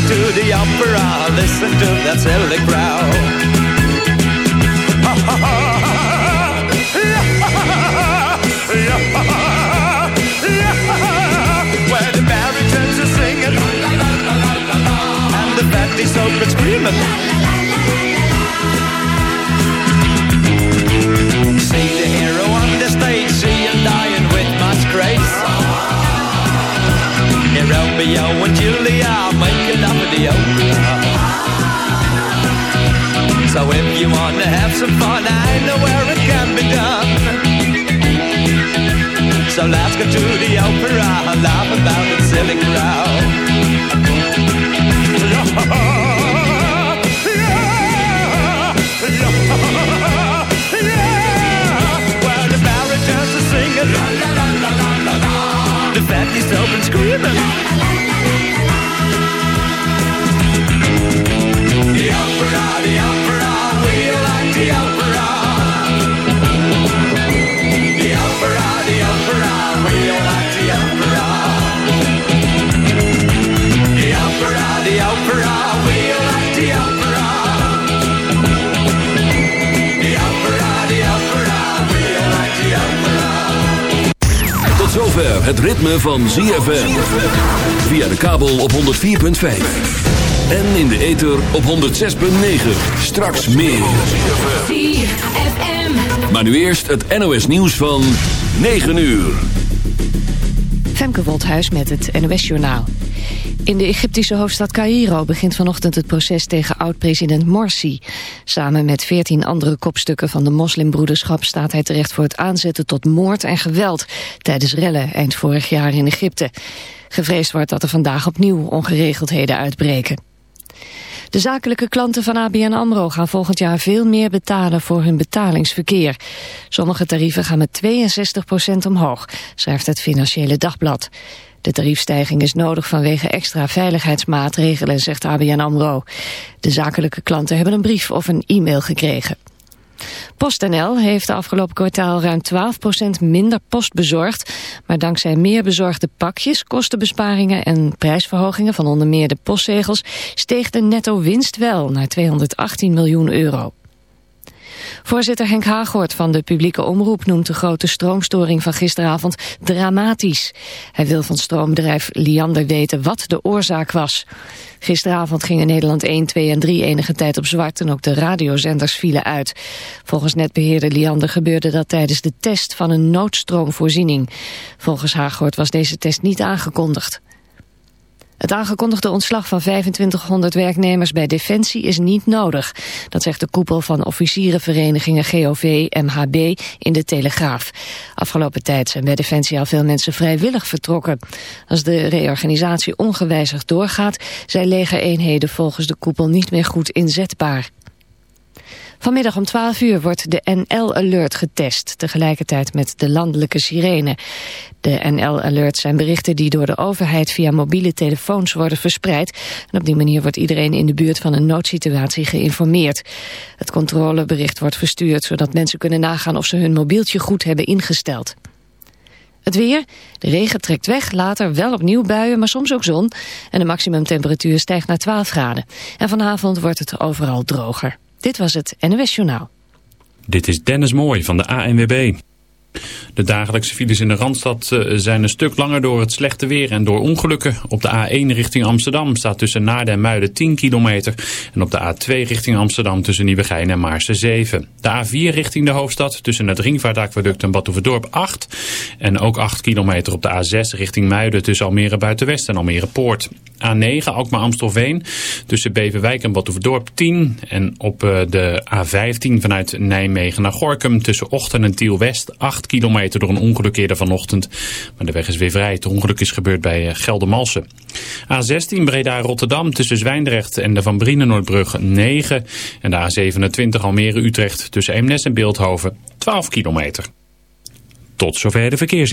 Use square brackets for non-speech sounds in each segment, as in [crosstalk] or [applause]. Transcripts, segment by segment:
go to the opera, listen to that silly crowd. Where the are singing and the screaming. Romeo and Julia make love in the opera. So if you want to have some fun, I know where it can be done. So let's go to the opera, laugh about the silly crowd. Screaming. The opera, the opera, we like the opera. The opera, the opera, we like the opera. The opera, the opera, we like the opera. Zover het ritme van ZFM. Via de kabel op 104.5. En in de ether op 106.9. Straks meer. Maar nu eerst het NOS nieuws van 9 uur. Femke Woldhuis met het NOS-journaal. In de Egyptische hoofdstad Cairo begint vanochtend het proces tegen oud-president Morsi. Samen met veertien andere kopstukken van de moslimbroederschap staat hij terecht voor het aanzetten tot moord en geweld tijdens rellen eind vorig jaar in Egypte. Gevreesd wordt dat er vandaag opnieuw ongeregeldheden uitbreken. De zakelijke klanten van ABN AMRO gaan volgend jaar veel meer betalen voor hun betalingsverkeer. Sommige tarieven gaan met 62% omhoog, schrijft het Financiële Dagblad. De tariefstijging is nodig vanwege extra veiligheidsmaatregelen, zegt ABN AMRO. De zakelijke klanten hebben een brief of een e-mail gekregen. PostNL heeft de afgelopen kwartaal ruim 12% minder post bezorgd. Maar dankzij meer bezorgde pakjes, kostenbesparingen en prijsverhogingen van onder meer de postzegels steeg de netto winst wel naar 218 miljoen euro. Voorzitter Henk Haaghoort van de publieke omroep noemt de grote stroomstoring van gisteravond dramatisch. Hij wil van stroombedrijf Liander weten wat de oorzaak was. Gisteravond gingen Nederland 1, 2 en 3 enige tijd op zwart en ook de radiozenders vielen uit. Volgens netbeheerder Liander gebeurde dat tijdens de test van een noodstroomvoorziening. Volgens Haaghoort was deze test niet aangekondigd. Het aangekondigde ontslag van 2500 werknemers bij Defensie is niet nodig. Dat zegt de koepel van officierenverenigingen GOV, MHB in de Telegraaf. Afgelopen tijd zijn bij Defensie al veel mensen vrijwillig vertrokken. Als de reorganisatie ongewijzigd doorgaat, zijn legereenheden volgens de koepel niet meer goed inzetbaar. Vanmiddag om 12 uur wordt de NL-alert getest, tegelijkertijd met de landelijke sirene. De NL-alert zijn berichten die door de overheid via mobiele telefoons worden verspreid. En op die manier wordt iedereen in de buurt van een noodsituatie geïnformeerd. Het controlebericht wordt verstuurd zodat mensen kunnen nagaan of ze hun mobieltje goed hebben ingesteld. Het weer, de regen trekt weg, later wel opnieuw buien, maar soms ook zon. En de maximumtemperatuur stijgt naar 12 graden. En vanavond wordt het overal droger. Dit was het NOS Journaal. Dit is Dennis Mooij van de ANWB. De dagelijkse files in de Randstad eh, zijn een stuk langer door het slechte weer en door ongelukken. Op de A1 richting Amsterdam staat tussen Naarden en Muiden 10 kilometer. En op de A2 richting Amsterdam tussen Nieuwegein en Maarsen 7. De A4 richting de hoofdstad tussen het Ringvaartaqueduct en Badhoevedorp 8. En ook 8 kilometer op de A6 richting Muiden tussen Almere Buitenwest en Almere Poort. A9 Alkmaar Amstelveen tussen Beverwijk en Badhoevedorp 10. En op eh, de A15 vanuit Nijmegen naar Gorkum tussen Ochten en Tiel West 8 kilometer door een ongeluk eerder vanochtend. Maar de weg is weer vrij. Het ongeluk is gebeurd bij eh, Geldermalsen. A16 Breda-Rotterdam tussen Zwijndrecht en de Van Brienenoordbrug 9. En de A27 Almere-Utrecht tussen Eemnes en Beeldhoven 12 kilometer. Tot zover de verkeers.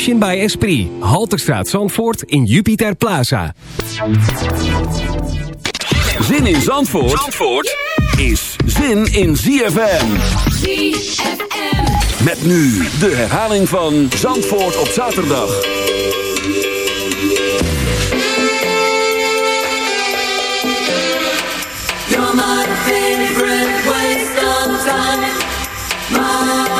Emotion by Esprit. Halterstraat Zandvoort in Jupiter Plaza. Zin in Zandvoort, Zandvoort is zin in ZFM. ZFM. Met nu de herhaling van Zandvoort op zaterdag. You're my favorite waste of time. Mine.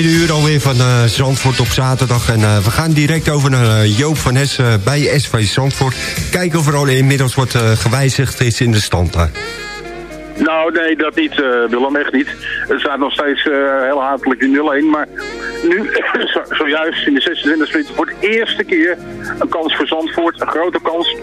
Tweede uur alweer van eh, Zandvoort op zaterdag. En eh, we gaan direct over naar eh, Joop van Hessen bij SV Zandvoort. Kijken of er al inmiddels wat gewijzigd is in de stand daar. Nou, nee, dat niet, Willem, echt niet. Het staat nog steeds heel hartelijk in 0-1, maar nu, [laughs] zo- zojuist in de 26e minuut, voor de eerste keer een kans voor Zandvoort, een grote kans.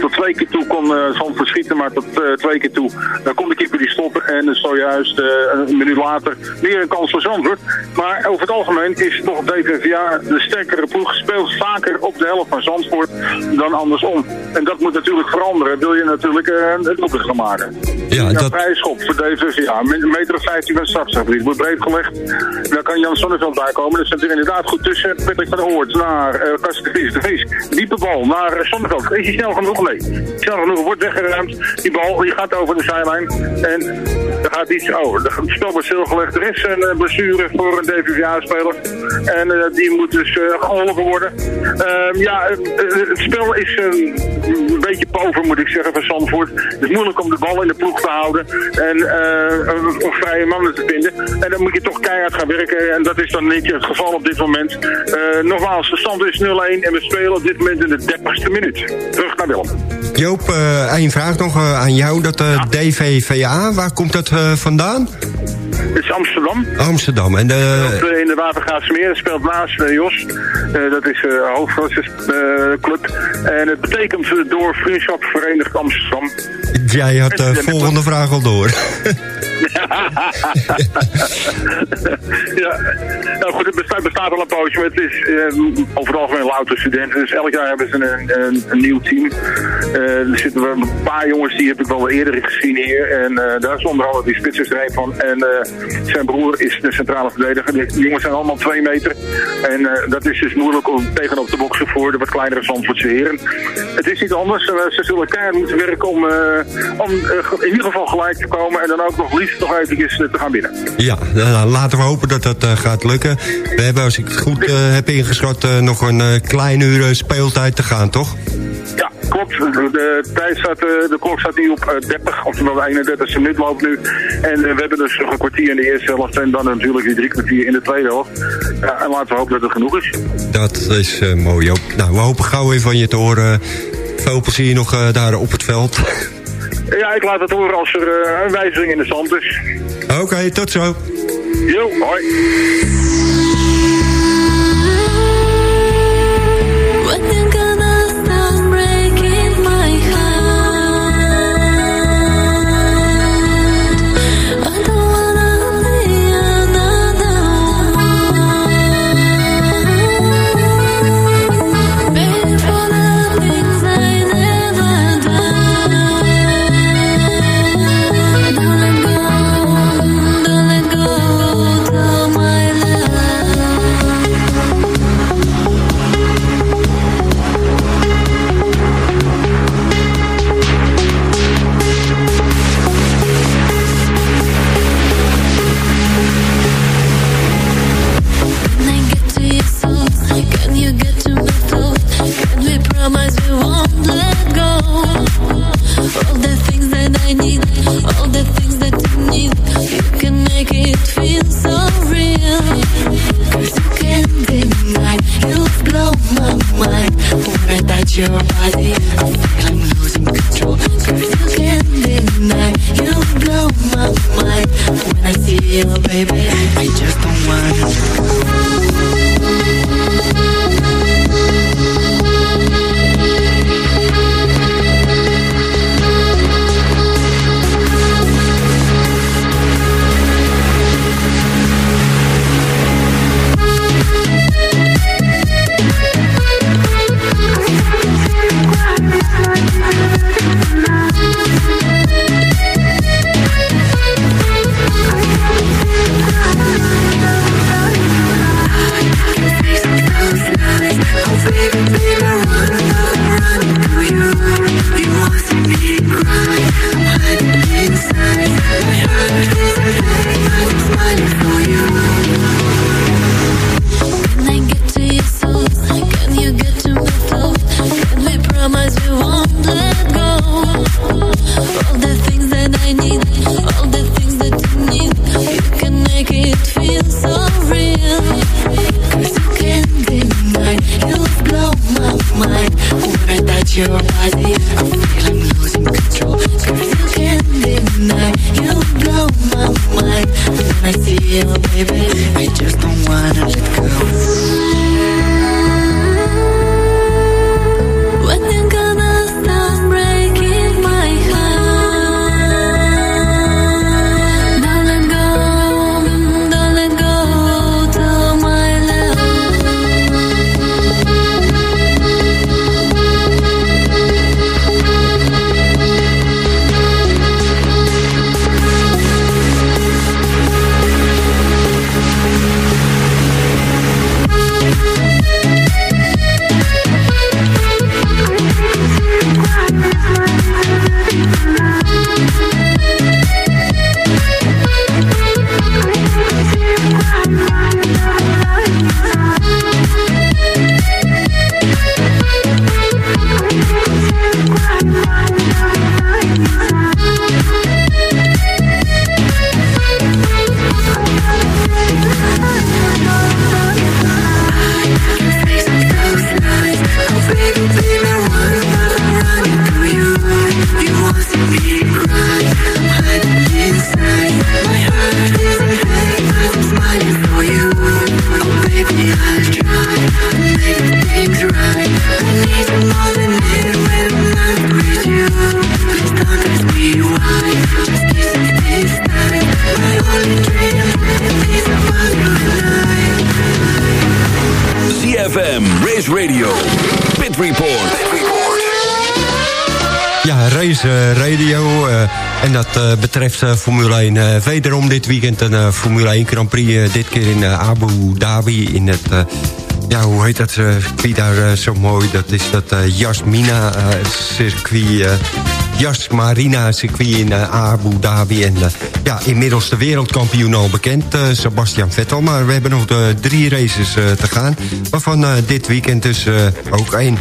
Tot twee keer toe kon eh, Zandvoort schieten, maar tot eh, twee keer toe. Dan kon de keeper die stoppen en dus zojuist eh, een minuut later weer een kans voor Zandvoort. Maar over het algemeen is toch DVVA de sterkere ploeg. Speelt vaker op de helft van Zandvoort dan andersom. En dat moet natuurlijk veranderen. Wil je natuurlijk eh, een doelpunt gaan maken. Ja, dat... Prijsschop voor DVVA. Een meter of 15 van startgebied. Wordt breed gelegd. Daar kan Jan Sonneveld bij komen. Dat zit er inderdaad goed tussen. Patrick van der Hoort naar uh, de Vries. De. Diepe bal naar uh, Sonneveld. Is hij snel genoeg? Nee. Snel genoeg. Wordt weggeruimd. Die bal die gaat over de zijlijn. En er gaat iets over. Het spel wordt stilgelegd. Er is een uh, blessure voor een DVVA-speler. En die moet dus geholpen worden. Uh, ja, het spel is een beetje pover, moet ik zeggen, van Zandvoort. Het is moeilijk om de bal in de ploeg te houden en een vrije mannen te vinden. En dan moet je toch keihard gaan werken en dat is dan niet het geval op dit moment. Uh, nogmaals, de stand is 0-1 en we spelen op dit moment in de 30ste minuut. Terug naar Willem. Joop, uh, één vraag nog uh, aan jou. Dat ja. DVVA, waar komt dat vandaan? Het is Amsterdam. Amsterdam. En de... In de Watergraafsmeer. Speelt naast Jos. Dat is uh, hoofdclub. en het betekent door Vriendschap Verenigd Amsterdam. Jij had de volgende vraag al door. [laughs] [laughs] ja, nou het bestaat, bestaat al een poosje, maar het is uh, over het algemeen louter studenten. Dus elk jaar hebben ze een, een, een nieuw team. Uh, er zitten een paar jongens, die heb ik wel eerder gezien hier. En uh, daar is onder andere die er een van. En zijn broer is de centrale verdediger. Die jongens zijn allemaal twee meter. En dat is dus moeilijk om tegenop te boksen voor de wat kleinere Zandvoortse heren. Het is niet anders. ze zullen keihard moeten werken om, om in ieder geval gelijk te komen. En dan ook nog liefst nog eventjes te gaan binnen. Ja, laten we hopen dat dat gaat lukken. We hebben, als ik het goed uh, heb ingeschat, uh, nog een klein uur speeltijd te gaan, toch? Ja, klopt. De, tijd staat, de klok staat nu op 30, oftewel de 31 e minuut loopt nu. En we hebben dus nog een kwartier in de eerste helft en dan natuurlijk die drie kwartier in de tweede helft. Ja, en laten we hopen dat het genoeg is. Dat is mooi, Joop. Nou, we hopen gauw weer van je te horen. Veel plezier nog daar op het veld. Ja, ik laat het horen als er een wijziging in de stand is. Oké, okay, tot zo. Jo, hoi. Eh, Formule 1. eh, wederom dit weekend een eh, Formule 1 Grand Prix. dit keer in Abu Dhabi. In het, ja, hoe heet dat circuit daar zo mooi? Dat is dat Jasmina circuit. Jas Marina circuit in Abu Dhabi. En ja, inmiddels de wereldkampioen al bekend, Sebastian Vettel. Maar we hebben nog de drie races te gaan. Waarvan dit weekend dus ook één.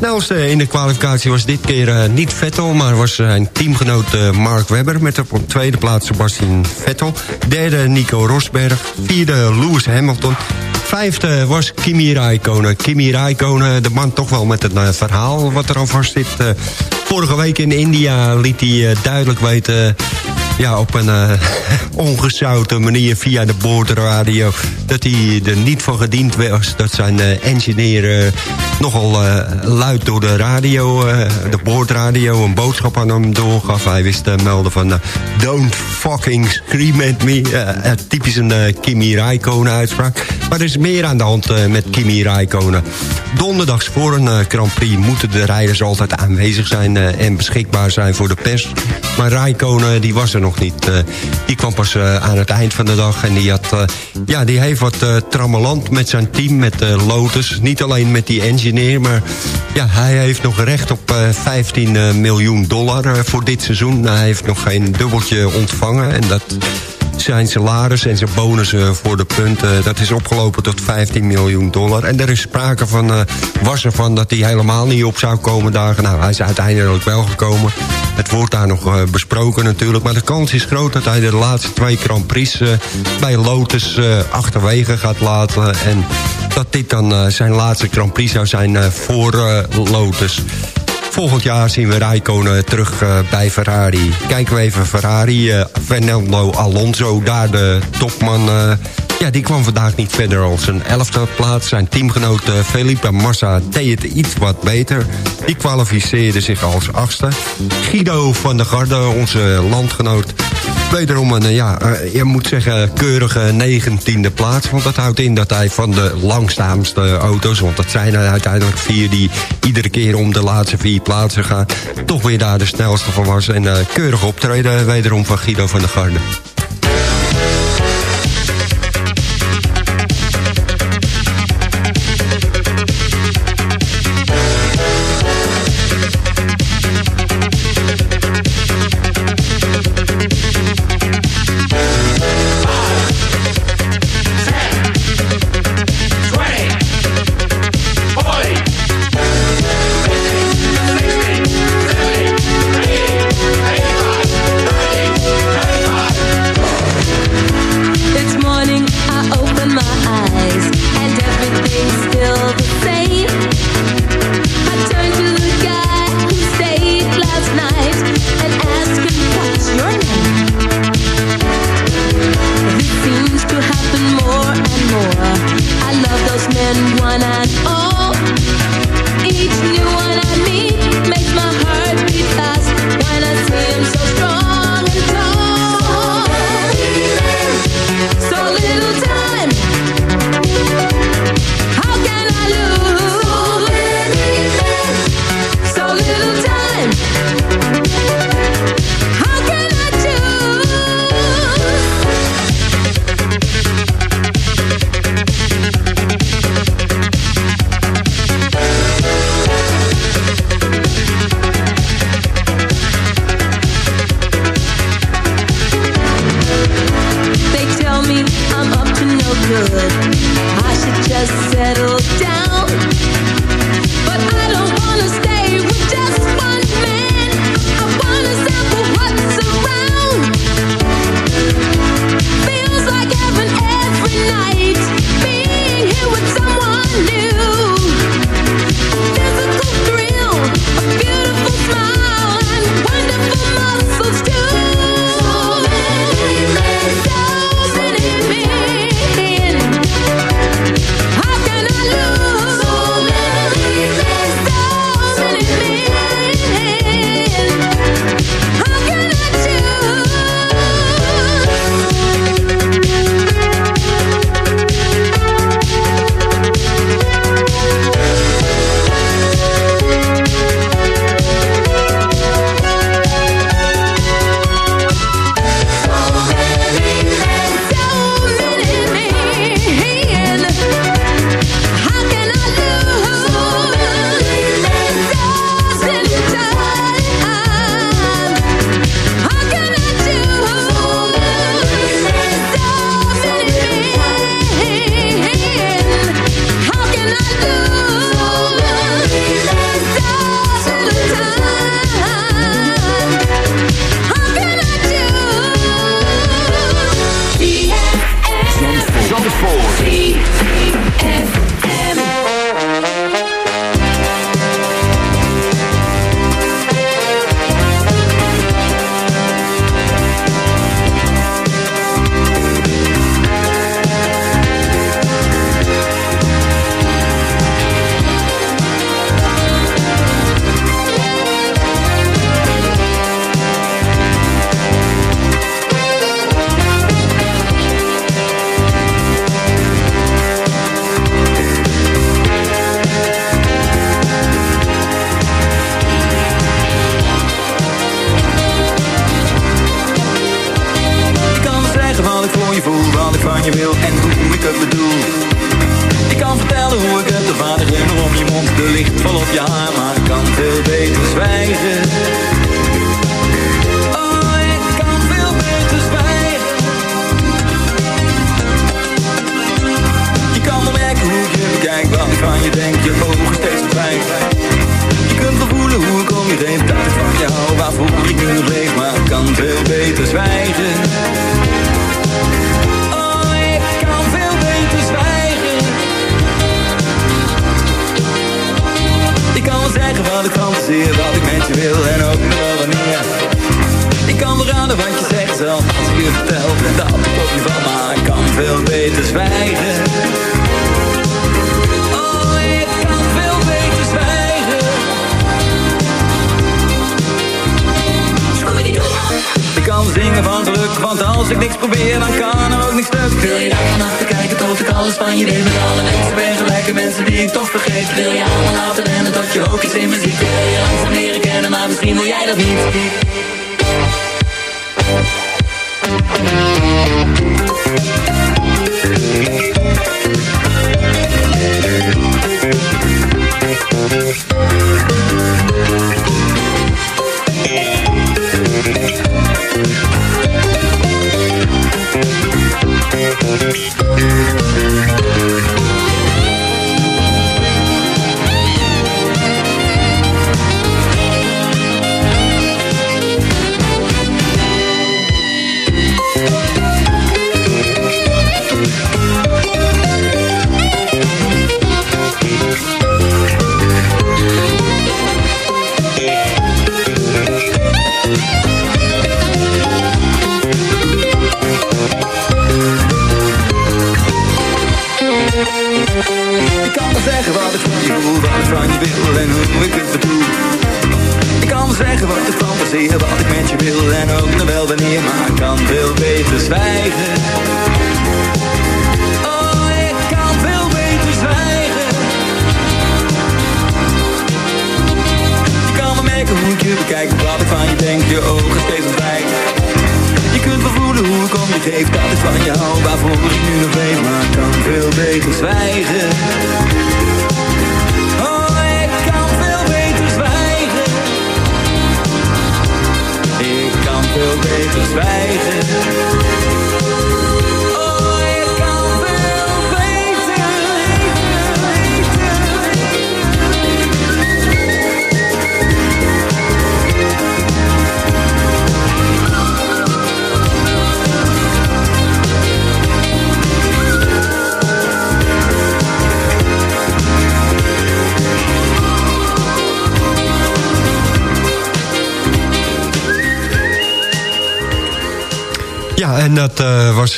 Snelste in de kwalificatie was dit keer eh, niet Vettel... maar was zijn teamgenoot eh, Mark Webber... met op tweede plaats Sebastian Vettel. Derde Nico Rosberg. Vierde Lewis Hamilton. Vijfde was Kimi Räikkönen. Kimi Räikkönen, de man toch wel met eh, verhaal wat er aan vast zit. Eh, vorige week in India liet hij eh, duidelijk weten... ja, op een [laughs] ongezouten manier via de boordradio... dat hij er niet van gediend was dat zijn eh, engineer... nogal eh, luid door de radio, de boordradio... een boodschap aan hem doorgaf. Hij wist te melden van... don't fucking scream at me. Typisch een Kimi Räikkönen uitspraak. Maar er is meer aan de hand met Kimi Räikkönen. Donderdags voor een Grand Prix moeten de rijders altijd aanwezig zijn... en beschikbaar zijn voor de pers. Maar Räikkönen die was er nog niet. eh, die kwam pas eh, aan het eind van de dag. En die, had, eh, ja, die heeft wat trammeland met zijn team, met Lotus. Niet alleen met die engineer, maar ja, hij heeft nog recht op eh, 15 eh, miljoen dollar voor dit seizoen. Hij heeft nog geen dubbeltje ontvangen. En dat zijn salaris en zijn bonussen voor de punten... dat is opgelopen tot 15 miljoen dollar. En er is sprake van, eh was er van dat hij helemaal niet op zou komen dagen. Nou, hij is uiteindelijk wel gekomen. Het wordt daar nog eh, besproken natuurlijk. Maar de kans is groot dat hij de laatste twee Grand Prix... eh, bij Lotus eh, achterwege gaat laten. En dat dit dan eh, zijn laatste Grand Prix zou zijn eh, voor eh, Lotus. Volgend jaar zien we Rijkonen terug eh, bij Ferrari. Kijken we even Ferrari. eh, Fernando Alonso, daar de topman... ja, die kwam vandaag niet verder als een elfde plaats. Zijn teamgenoot eh, Felipe Massa deed het iets wat beter. Die kwalificeerde zich als achtste. Guido van der Garde, onze landgenoot... Wederom een, eh, ja, eh, je moet zeggen, keurige negentiende plaats. Want dat houdt in dat hij van de langzaamste auto's... want dat zijn er uiteindelijk vier die iedere keer om de laatste vier plaatsen gaan... toch weer daar de snelste van was. En keurig optreden wederom van Guido van der Garde.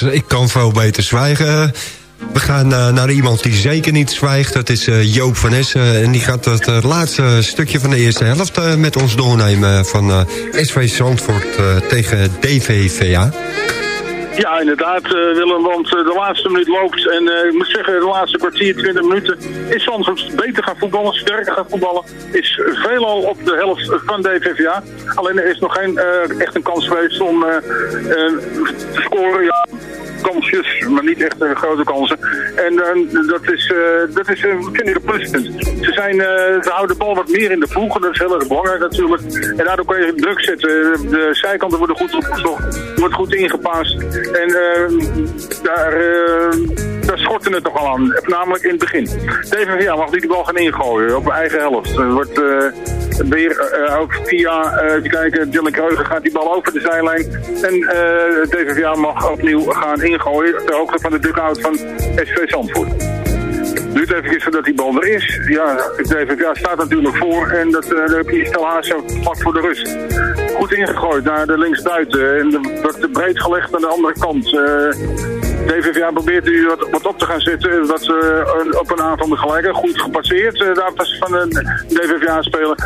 Ik kan veel beter zwijgen. We gaan eh, naar iemand die zeker niet zwijgt. Dat is eh, Joop van Essen. En die gaat het eh, laatste stukje van de eerste helft met ons doornemen... van SV Zandvoort tegen DVVA. Ja, inderdaad, eh, Willem, want eh, de laatste minuut loopt. En eh, ik moet zeggen, de laatste kwartier, 20 minuten is Zandvoort beter gaan voetballen, sterker gaan voetballen. Is veelal op de helft van DVVA. Alleen er is nog geen echt een kans geweest om te scoren. Ja, kansjes, maar niet echt eh, grote kansen. En eh, dat is, eh, dat is een vind ik een pluspunt. Ze, zijn, ze houden de bal wat meer in de voegen, dat is heel erg belangrijk natuurlijk. En daardoor kan je druk zetten. De zijkanten worden goed opgezocht, wordt goed ingepast. En daar, daar schortte het toch al aan, namelijk in het begin. DVVA mag die bal gaan ingooien op eigen helft. Er wordt eh, weer eh, ook via, even kijken, Dylan Kreuger gaat die bal over de zijlijn. En eh DVVA mag opnieuw gaan ingooien ter hoogte van de dugout van SV Zandvoort. Duurt even voordat die bal er is. Ja, de DVVA staat natuurlijk voor en dat, heb je Stel Haas zo vlak voor de rust. Goed ingegooid naar de linksbuiten en er wordt breed gelegd aan de andere kant. DVVA probeert nu wat, op te gaan zetten, wat eh, op een aantal gelijke. Goed gepasseerd, eh, daar was van een DVVA-speler.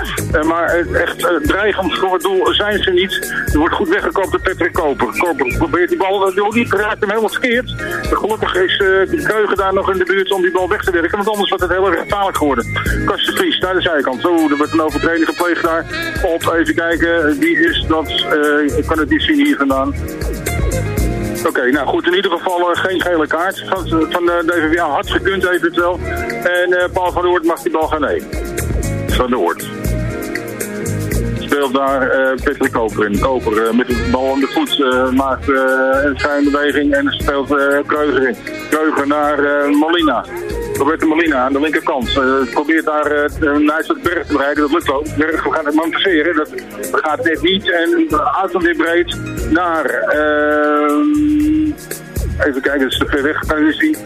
maar eh, echt eh, dreigend voor het doel zijn ze niet. Er wordt goed weggekomen door Patrick Koper. Koper probeert die bal, uh, die raakt hem helemaal verkeerd. Gelukkig is de Keugen daar nog in de buurt om die bal weg te werken, want anders wordt het heel erg gevaarlijk geworden. Kastje Vries, naar de zijkant. Zo, er wordt een overtreding gepleegd daar. Op, even kijken, wie is dat? Ik kan het niet zien hier vandaan. Oké, nou goed, in ieder geval eh, geen gele kaart van, van de DVVA. Had gekund eventueel. En eh, Paul van der Hoort mag die bal gaan nemen. van de Oort. Speelt daar eh Patrick Koper in. Koper eh, met de bal aan de voet eh, maakt eh, een schijnbeweging en speelt eh Kreuger in. Kreuger naar eh, Molina. Roberto Molina aan de linkerkant. Eh, probeert daar eh, een soort berg te bereiken. Dat lukt ook. Berg gaat het man passeren. Dat gaat net niet. En hem weer breed naar... ehm, Even kijken, dat is te ver weg. Dan is die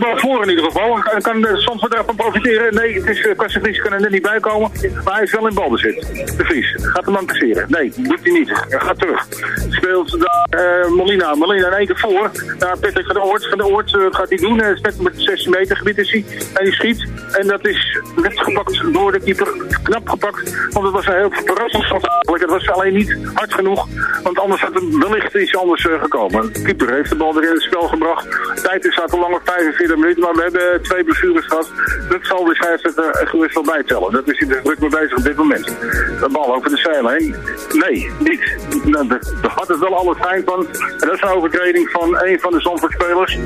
bal voor in ieder geval. En kan eh, soms wat ervan profiteren. Nee, het is, eh, Kasse Vries kan er net niet bij komen. Maar hij is wel in balbezit. De Vries. Gaat hem dan passeren? Nee, doet hij niet. Hij gaat terug. Speelt daar eh, Molina. Molina in één keer voor. Daar Patrick van de Oort. Van de Oort gaat hij doen. Hij is net met 16 meter gebied is hij. En hij schiet. En dat is net gepakt door de keeper. Knap gepakt. Want het was een heel verrassend schot eigenlijk. Het was alleen niet hard genoeg. Want anders had er wellicht iets anders uh, gekomen. De keeper heeft de bal weer in het spel gebracht. De tijd is uit de lange 45 maar we hebben twee blessures gehad. Dat zal de scheidsrechter eh, gewist wel bijtellen. Dat is hij er druk mee bezig op dit moment. De bal over de zijlijn. Nee, niet. Nou, Daar had het wel alles fijn van. Dat is een overtreding van een van de Zandvoortspelers.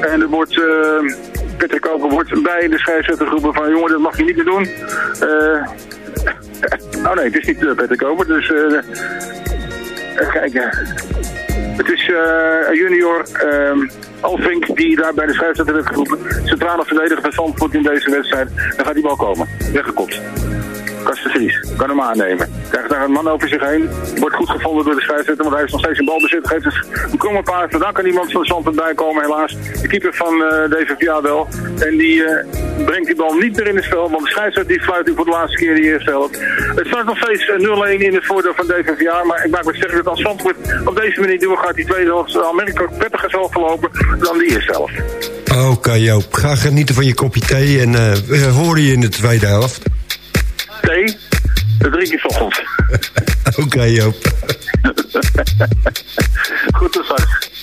En er wordt... Uh, Peter Koper wordt bij de scheidsrechter groepen van... jongen, dat mag je niet meer doen. Uh, [laughs] oh nee, het is niet Peter Koper, dus... Uh, kijken. Het is junior... Ehm, Alvink die daar bij de scheidsrechter werd geroepen. Centrale verdediger van Zandvoort in deze wedstrijd. Dan gaat die bal komen. Weggekopt. Kan hem aannemen. Krijgt daar een man over zich heen. Wordt goed gevonden door de scheidsrechter, want hij is nog steeds in balbezit. Geeft dus een kromme paard. Dan kan iemand van de Zandvoort bij komen helaas. De keeper van eh deze VA wel. En die eh, brengt die bal niet meer in het spel. Want de scheidsrechter die fluit die voor de laatste keer die eerste helft. Het staat nog steeds eh, 0-1 in het voordeel van DVVA. Maar ik maak me sterk dat als Zandvoort op deze manier doorgaat, die tweede helft aanmerkelijk prettiger zal verlopen dan die eerste helft. Oké Joop, ga genieten van je kopje thee en eh, we horen je in de tweede helft. Thee, dat drink je 's [laughs] ochtends. Oké Joop. [laughs] Goed tot straks.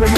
I'm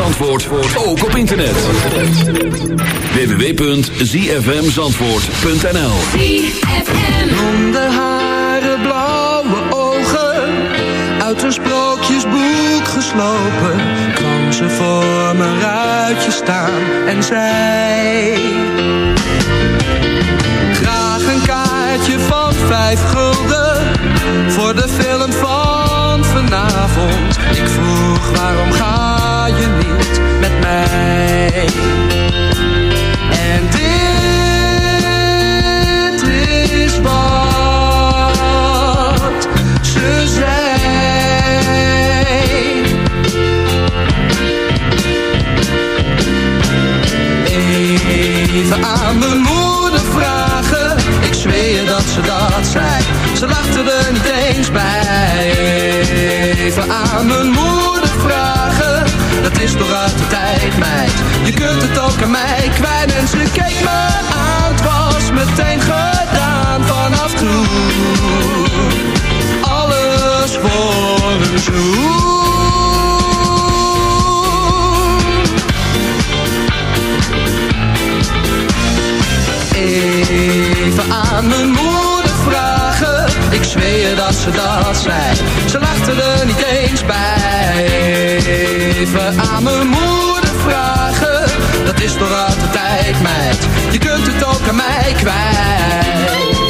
Zandvoort ook op internet. www.zfmzandvoort.nl Blonde haren, blauwe ogen, uit een sprookjesboek geslopen, kwam ze voor mijn ruitje staan en zei: Graag een kaartje van vijf gulden voor de film van vanavond. Ik vroeg waarom ga je niet met mij? En dit is wat ze zei. Even aan mijn moeder vragen, ik zweer dat ze dat zei. Ze lachte er niet eens bij. Even aan mijn moeder vragen, dat is toch uit de tijd, meid. Je kunt het ook aan mij kwijt en ze keek me aan. Het was meteen gedaan vanaf toen. Alles voor een zoen. Even aan mijn moeder zweer dat ze dat zei. Ze lachte er niet eens bij. Even aan mijn moeder vragen, dat is toch uit de tijd, meid. Je kunt het ook aan mij kwijt.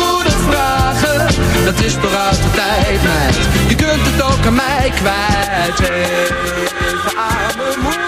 dat is de tijd, meid Je kunt het ook aan mij kwijt. Even aan mijn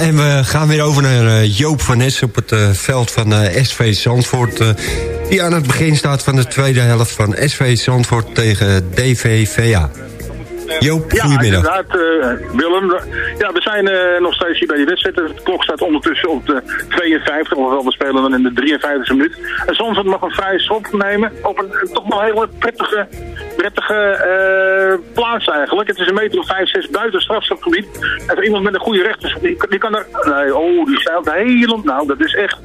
en we gaan weer over naar eh, Joop van Nes op het eh, veld van eh, SV Zandvoort. die aan het begin staat van de tweede helft van SV Zandvoort tegen DVVA. Joop, Ja, goedemiddag. inderdaad, Willem. Ja, we zijn nog steeds hier bij die wedstrijd. De klok staat ondertussen op de 52, ofwel we spelen dan in de 53e minuut. En soms mag een vrije schop nemen op een toch wel hele prettige, prettige eh, plaats eigenlijk. Het is een meter of 5, 6 buiten strafschopgebied. En voor iemand met een goede rechter, die, kan er... Nee, oh, die zeilt helemaal... Nou, dat is echt...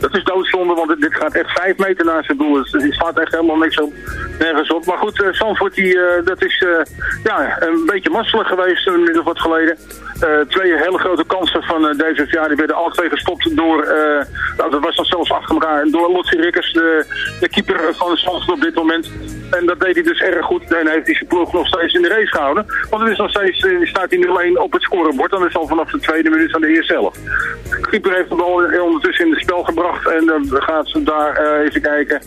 Dat is doodzonde, want dit- gaat echt vijf meter naar zijn doel. Het slaat echt helemaal niks op, nergens op. Maar goed, uh, Zandvoort, die, eh, dat is eh, ja, een beetje masselijk geweest een minuut of wat geleden. Eh, twee hele grote kansen van uh, DVVA, die werden alle twee gestopt door, eh, nou, dat was dan zelfs achter elkaar, door Lotsie Rikkers, de, de keeper van Zandvoort op dit moment. En dat deed hij dus erg goed. En heeft hij zijn ploeg nog steeds in de race gehouden. Want het is nog steeds, eh, staat hij 0-1 op het scorebord. Dan is al vanaf de tweede minuut van de helft. De keeper heeft de bal ondertussen in het spel gebracht. En dan gaat ze daar eh, even kijken.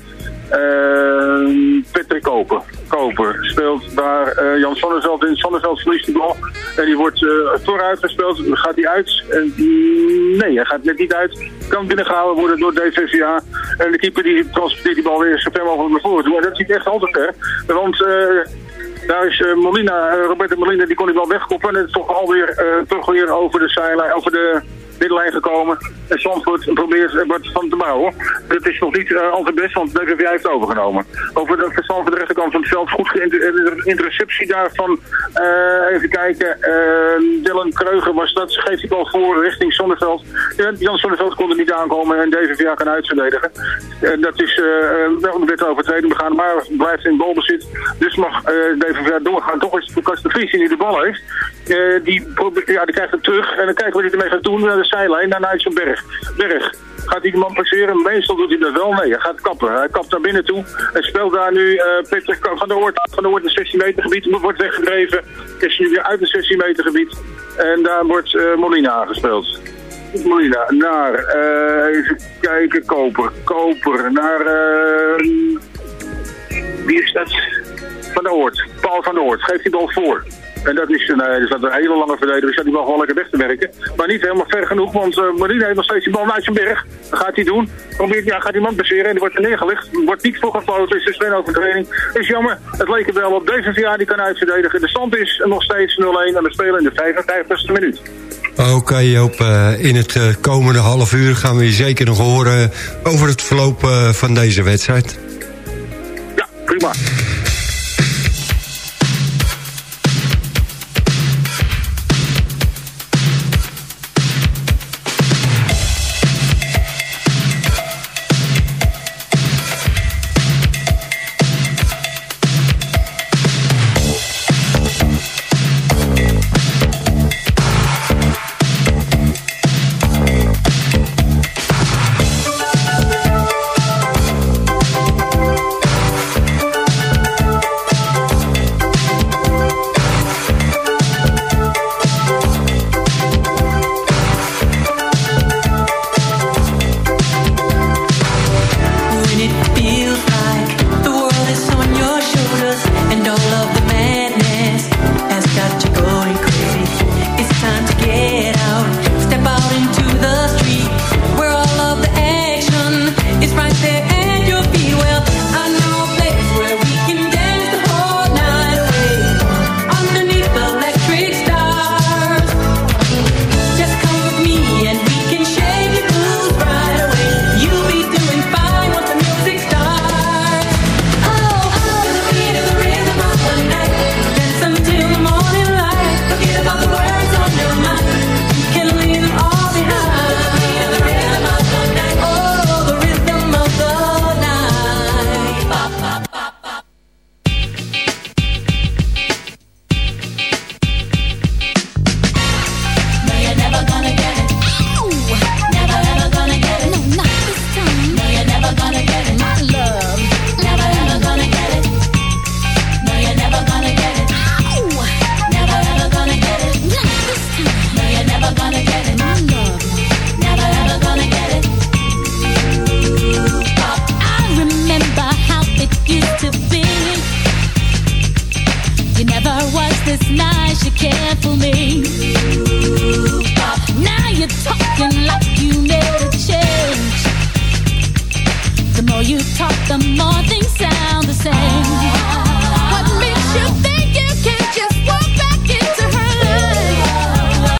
Uh, Patrick Koper. Koper speelt daar uh, Jan Sonneveld in. Sonneveld verliest de bal. En die wordt uh, vooruit gespeeld. Gaat hij uit? Nee, hij gaat net niet uit. Kan binnengehouden worden door DVVA. En de keeper die transporteert die bal weer zo ver mogelijk naar voren. Maar dat ziet echt al te ver. Want... Daar is Molina, uh, Roberto Molina, die kon die wel wegkoppen. En het is toch alweer uh, toch weer over de zijlijn, over de middenlijn gekomen. En Zandvoort probeert er wat van te bouwen. Dat is nog niet uh, altijd best, want DVV heeft overgenomen. Over de verstand van de rechterkant van het veld goed interceptie daarvan. Uh, even kijken. Dylan Kreuger was dat. Geeft die bal voor richting Zonneveld. Ja, Jan Zonneveld kon er niet aankomen en DVV kan uitverdedigen. Uh, dat is wel een wet overtreding begaan, maar blijft in balbezit. Dus mag DVV doorgaan. Toch is het de Vries die de bal heeft. Die, ja, die krijgt hem terug en dan kijken we hij ermee gaat doen naar de zijlijn, naar Nijtsen Berg. Gaat hij de man passeren? Meestal doet hij dat wel. Nee, hij gaat kappen. Hij kapt naar binnen toe. En speelt daar nu uh, Patrick van der Hoort. Van der Hoort in 16 meter gebied. Wordt weggedreven. Is nu weer uit het 16 meter gebied. En daar wordt uh, Molina aangespeeld. Molina naar, even kijken, Koper. Koper naar, wie is dat? Van der Hoort. Paul van der Hoort. Geeft die bal voor. En dat is, nee, er staat een hele lange verdediger, staat die bal gewoon lekker weg te werken. Maar niet helemaal ver genoeg, want uh, Marine heeft nog steeds die bal naar zijn berg. Dat gaat hij doen. Probeert, ja, gaat die man passeren en die wordt er neergelegd. Wordt niet voor gefloten, is dus geen overtreding. Is jammer, het leek er wel op. Deze VA die kan uitverdedigen. De stand is nog steeds 0-1 en we spelen in de 55ste minuut. Oké okay, Joop, uh, in het uh, komende half uur gaan we je zeker nog horen over het verloop van deze wedstrijd. Ja, prima.